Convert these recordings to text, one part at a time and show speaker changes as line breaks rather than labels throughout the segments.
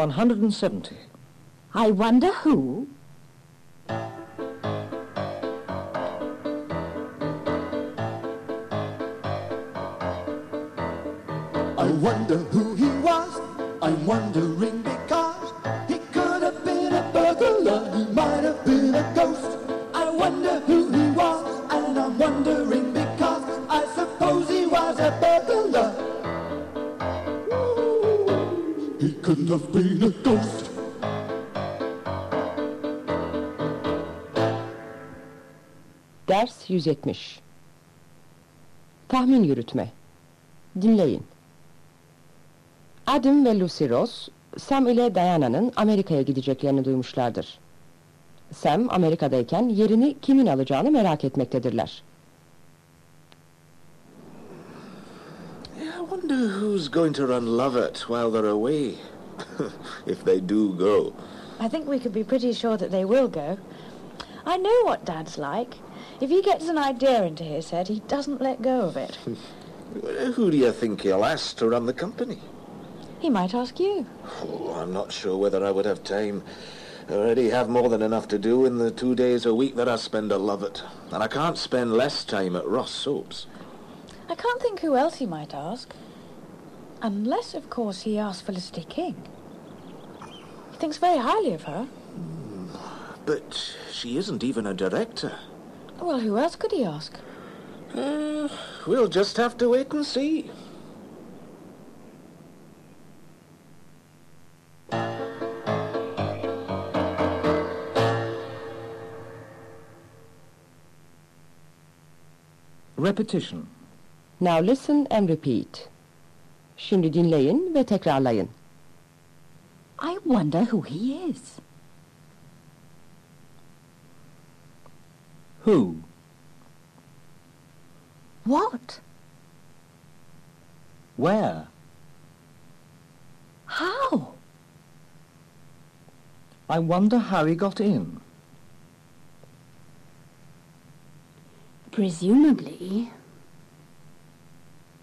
170.
I wonder who?
I wonder who he was. I'm wondering ghost.
Ders 170 Tahmin yürütme Dinleyin Adam ve Lucy Ross, Sam ile Diana'nın Amerika'ya gideceklerini duymuşlardır. Sam, Amerika'dayken yerini kimin alacağını merak etmektedirler.
I wonder who's going to run Lovett while they're away. if they do go.
I think we could be pretty sure that they will go. I know what Dad's like. If he gets an idea into his head, he doesn't let go of it.
Who do you think he'll ask to run the company?
He might ask you.
Oh, I'm not sure whether I would have time. I already have more than enough to do in the two days a week that I spend at Lovett. And I can't spend less time at Ross Soaps.
I can't think who else he might ask. Unless, of course, he asks Felicity King. He thinks very highly of her.
But she isn't even a director.
Well, who else could he ask?
Uh, we'll just have to wait and see.
Repetition.
Now listen and repeat. Şimdi dinleyin ve tekrarlayın.
I wonder who he is.
Who?
What?
Where?
How?
I wonder how he got in.
Presumably,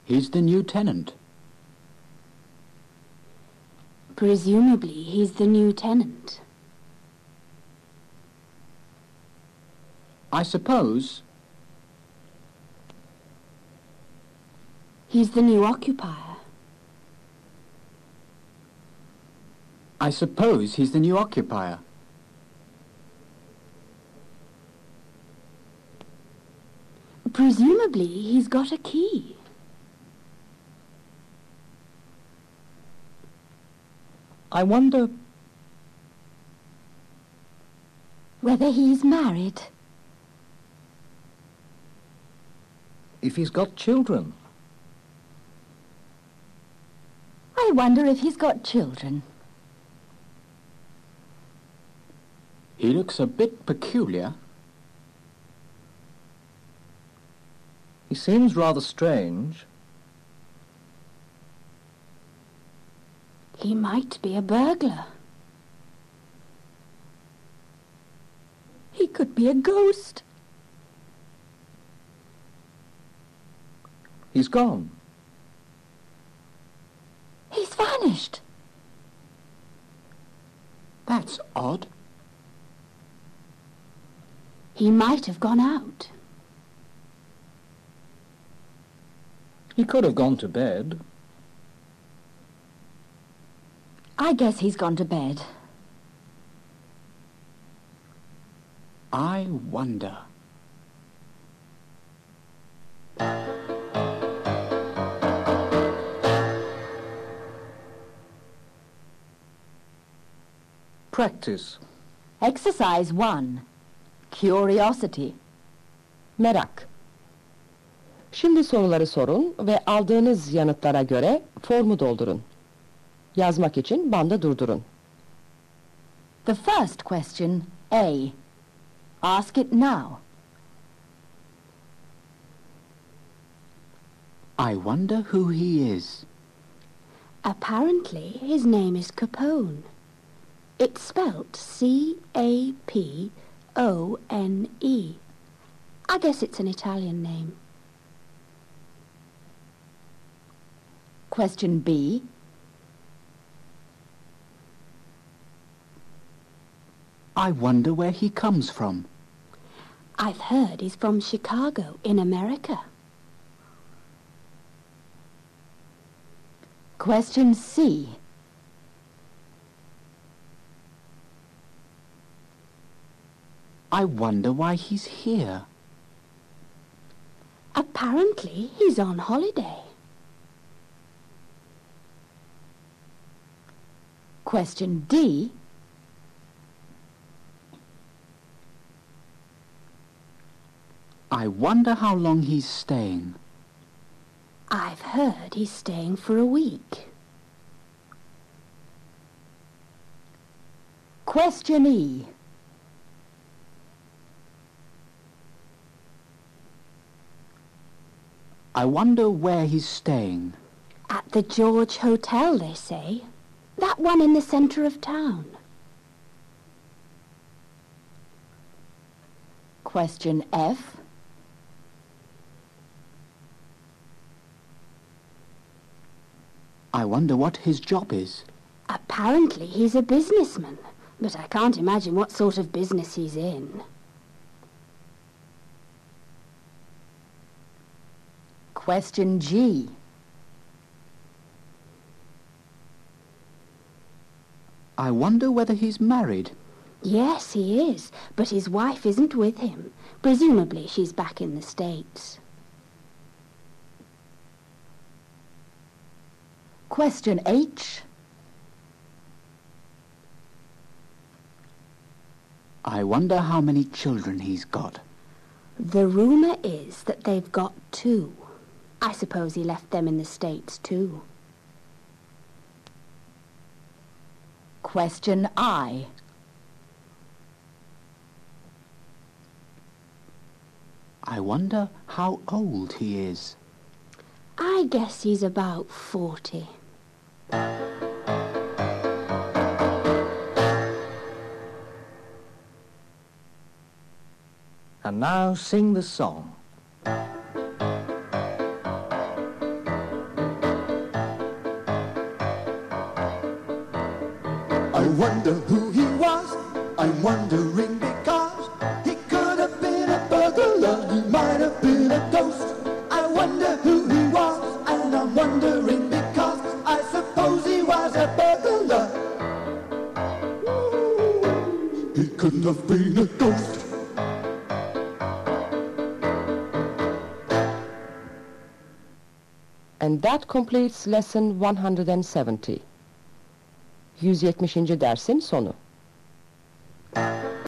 He's the new tenant.
Presumably he's the new tenant.
I suppose
He's the new occupier.
I suppose he's the new occupier.
Presumably he's got a key.
I wonder...
Whether he's married.
if he's got children.
I wonder if he's got children.
He looks a bit peculiar.
He seems rather strange.
He might be a burglar. He could be a ghost.
He's gone.
He's vanished.
That's odd.
He might have gone out.
He could have gone to bed.
I guess he's gone to bed.
I wonder.
Practice.
Exercise one. Curiosity.
Merak. Şimdi soruları sorun ve aldığınız yanıtlara göre formu doldurun. Yazmak için bandı durdurun.
The first question, A. Ask it now.
I wonder who he is.
Apparently, his name is Capone. It's spelt C-A-P-O-N-E. I guess it's an Italian name. Question B.
I wonder where he comes from.
I've heard he's from Chicago in America.
Question C.
I wonder why he's here.
Apparently he's on holiday.
Question D.
I wonder how long he's staying.
I've heard he's staying for a week.
Question E.
I wonder where he's staying.
At the George Hotel, they say. That one in the centre of town.
Question F.
I wonder what his job is.
Apparently he's a businessman, but I can't imagine what sort of business he's in.
Question G.
I wonder whether he's married.
Yes, he is, but his wife isn't with him. Presumably she's back in the States.
Question H.
I wonder how many children he's got.
The rumour is that they've got two. I suppose he left them in the States too.
Question I.
I wonder how old he is.
I guess he's about forty.
And now sing the song.
I wonder who he was. I'm wondering because he could have been a burglar. He might have been a ghost. I wonder who he was, and I'm wondering because I suppose he was a burglar. He couldn't have been a ghost.
And that completes lesson 170. 170. dersin sonu.